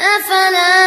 أفلا